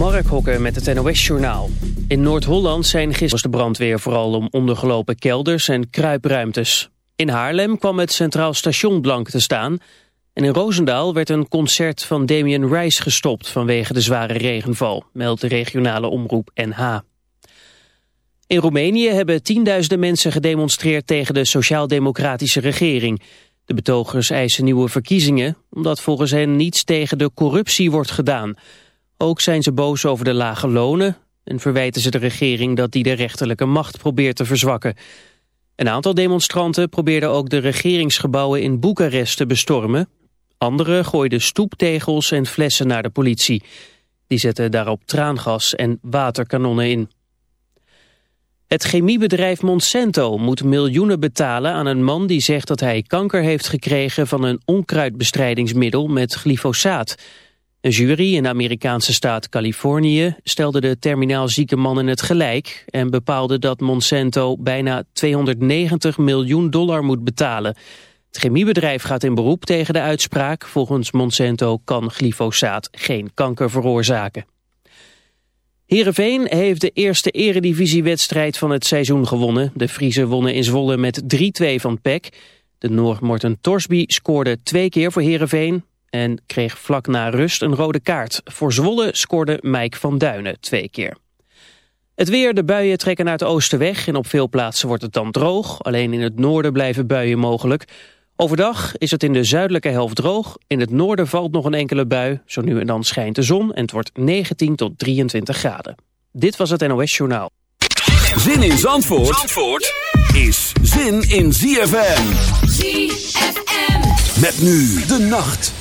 Mark Hokker met het NOS-journaal. In Noord-Holland zijn gisteren de brandweer vooral om ondergelopen kelders en kruipruimtes. In Haarlem kwam het Centraal Station blank te staan... en in Roosendaal werd een concert van Damien Rice gestopt... vanwege de zware regenval, meldt de regionale omroep NH. In Roemenië hebben tienduizenden mensen gedemonstreerd... tegen de sociaal-democratische regering... De betogers eisen nieuwe verkiezingen, omdat volgens hen niets tegen de corruptie wordt gedaan. Ook zijn ze boos over de lage lonen en verwijten ze de regering dat die de rechterlijke macht probeert te verzwakken. Een aantal demonstranten probeerden ook de regeringsgebouwen in Boekarest te bestormen. Anderen gooiden stoeptegels en flessen naar de politie. Die zetten daarop traangas en waterkanonnen in. Het chemiebedrijf Monsanto moet miljoenen betalen aan een man die zegt dat hij kanker heeft gekregen van een onkruidbestrijdingsmiddel met glyfosaat. Een jury in de Amerikaanse staat Californië stelde de terminaal zieke man in het gelijk en bepaalde dat Monsanto bijna 290 miljoen dollar moet betalen. Het chemiebedrijf gaat in beroep tegen de uitspraak. Volgens Monsanto kan glyfosaat geen kanker veroorzaken. Heerenveen heeft de eerste eredivisiewedstrijd van het seizoen gewonnen. De Friese wonnen in Zwolle met 3-2 van PEC. De Noor Morten Torsby scoorde twee keer voor Heerenveen en kreeg vlak na rust een rode kaart. Voor Zwolle scoorde Mike van Duinen twee keer. Het weer, de buien trekken naar het oosten weg en op veel plaatsen wordt het dan droog. Alleen in het noorden blijven buien mogelijk. Overdag is het in de zuidelijke helft droog. In het noorden valt nog een enkele bui. Zo nu en dan schijnt de zon en het wordt 19 tot 23 graden. Dit was het NOS Journaal. Zin in Zandvoort, Zandvoort is zin in ZFM. ZFM. Met nu de nacht.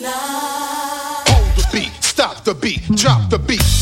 Light. Hold the beat, stop the beat, drop the beat.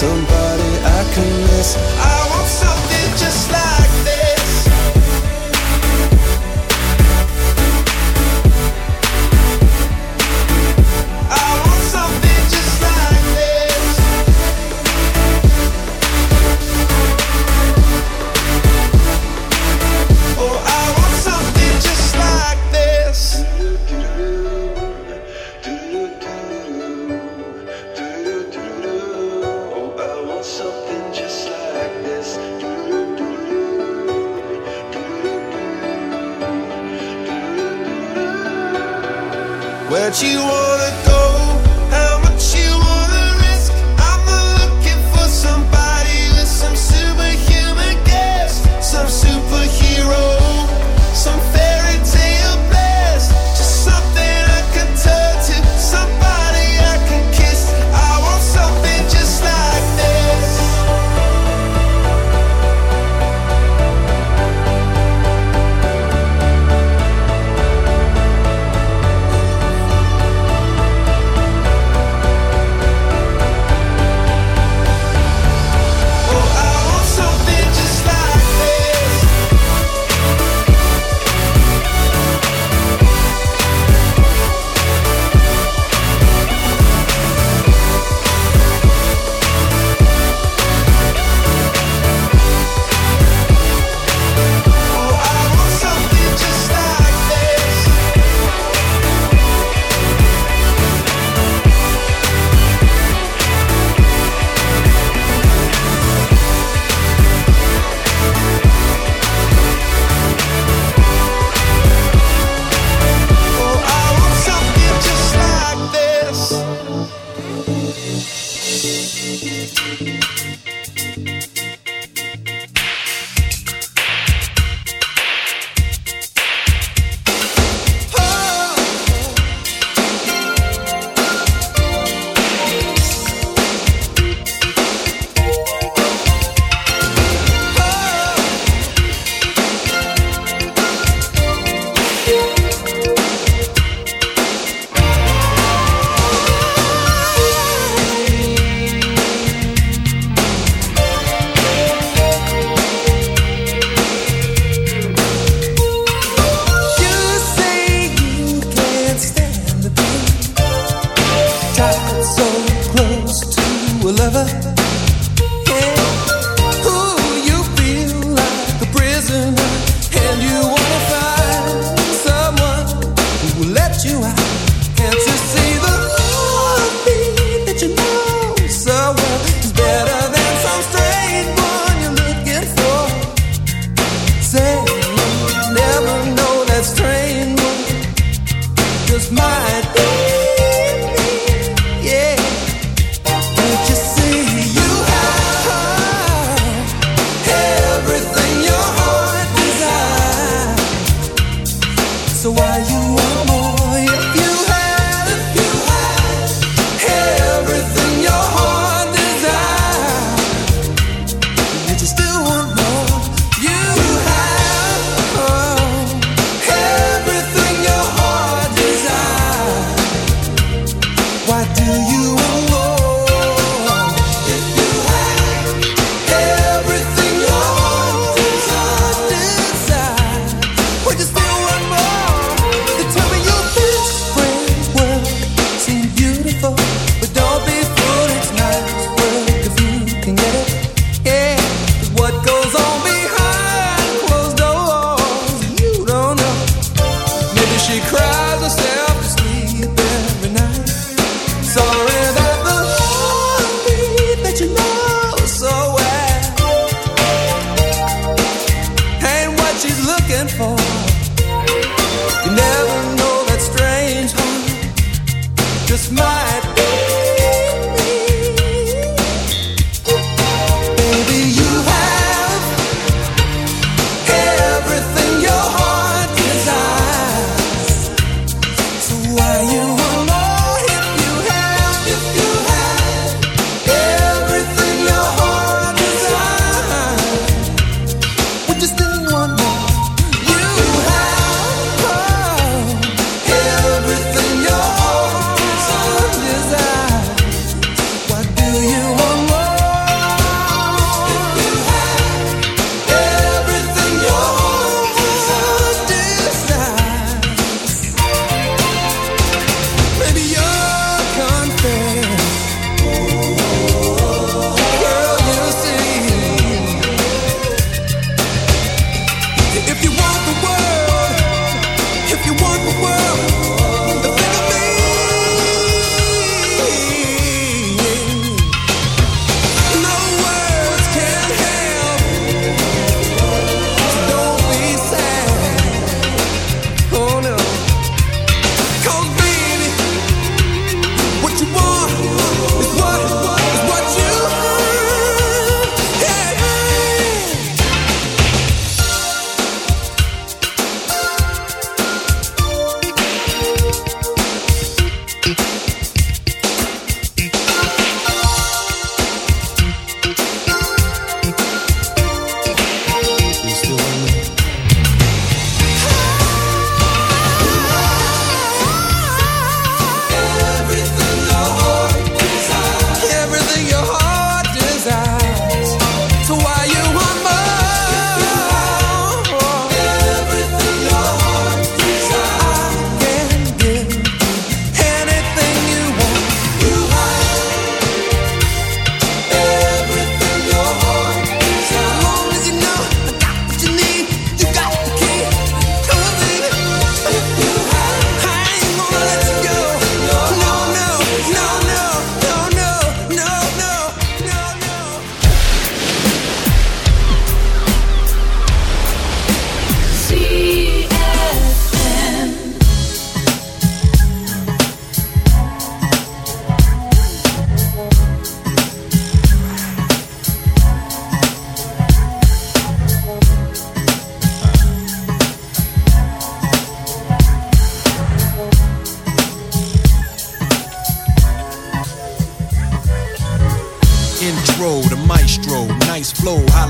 some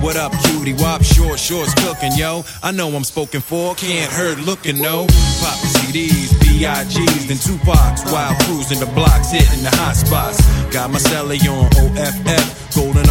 What up, cutie? Wop, short shorts cooking, yo. I know I'm spoken for, can't hurt looking, no. Pop CDs, B.I.G.'s, then Tupac's while cruising the blocks, hitting the hot spots. Got my celly on OFF, golden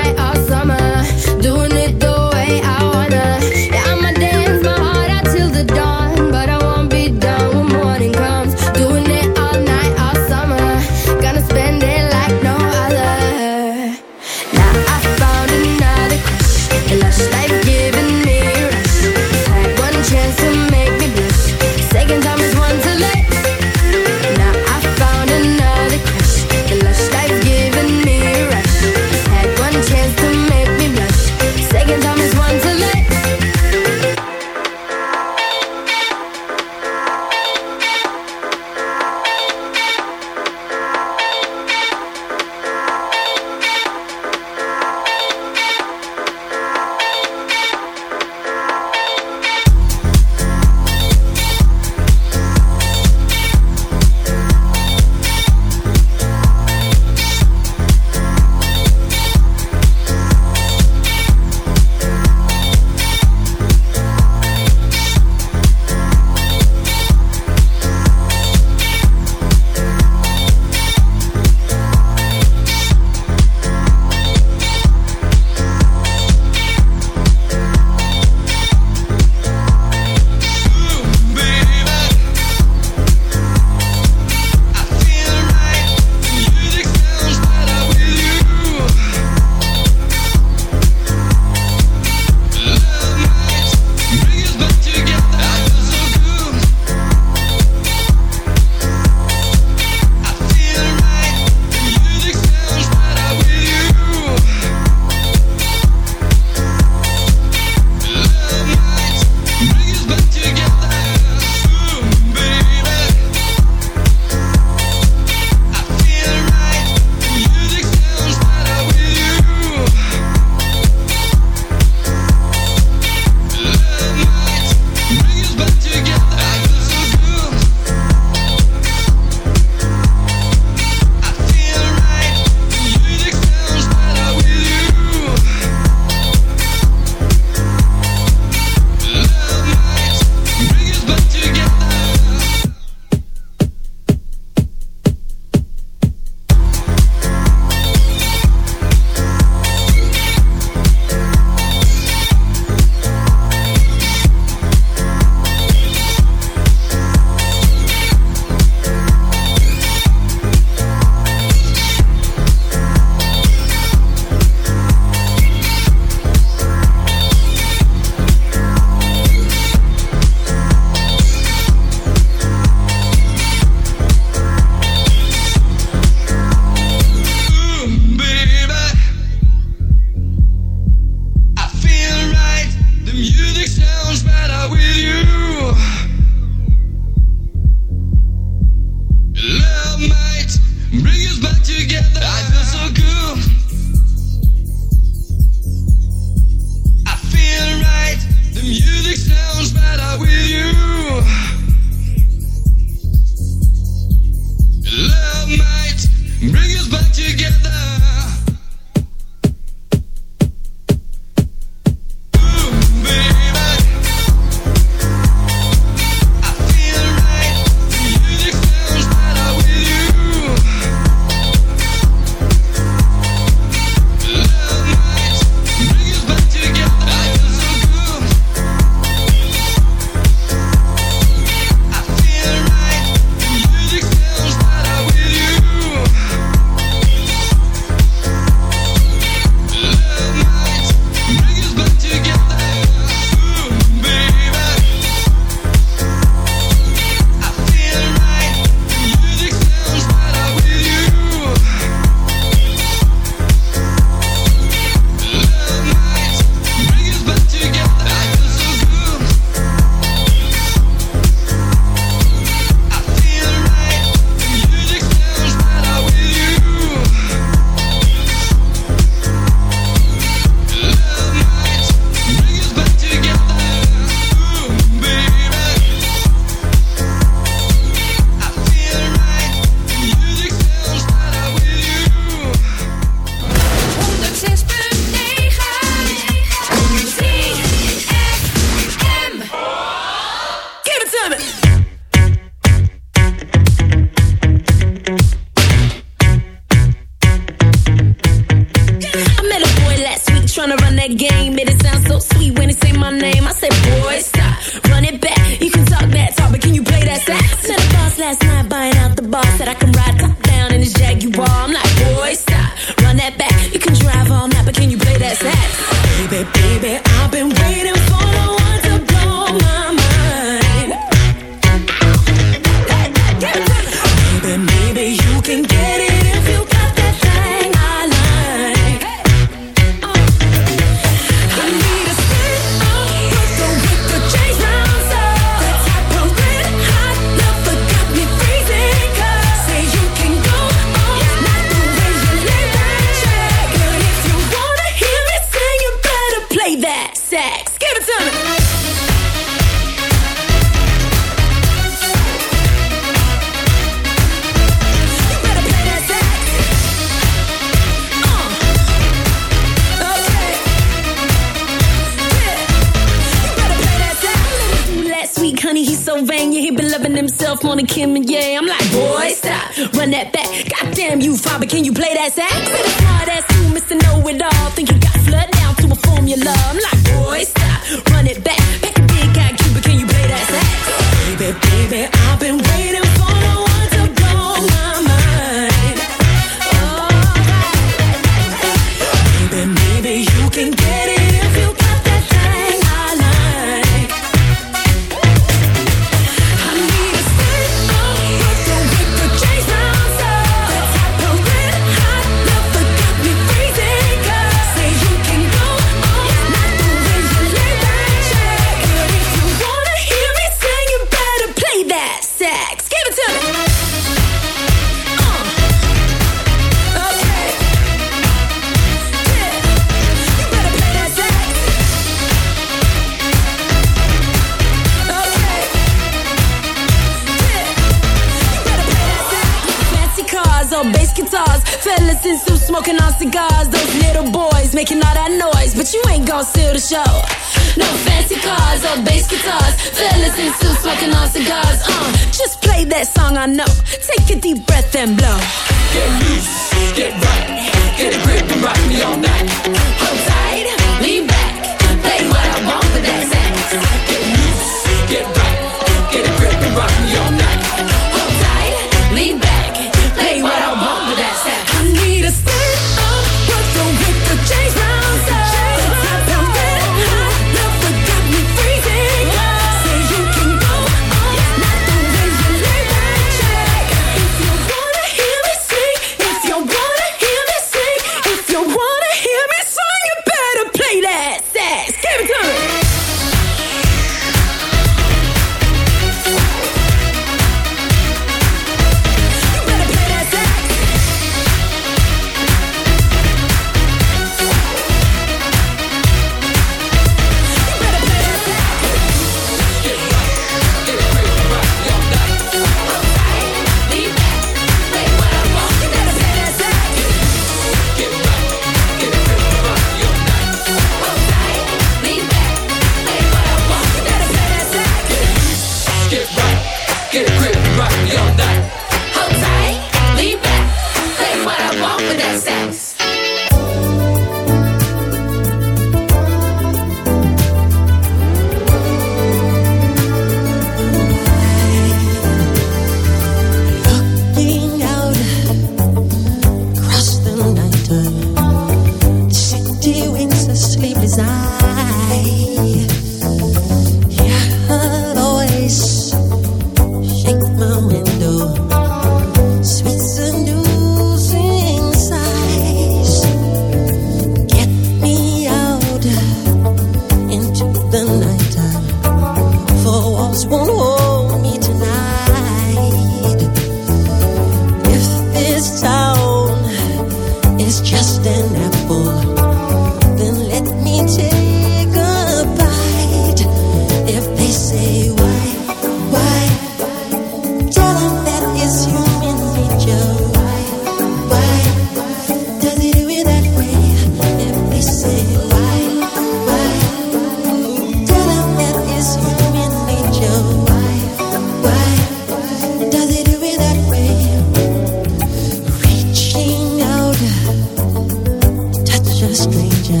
stranger.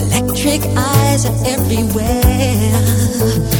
Electric eyes are everywhere.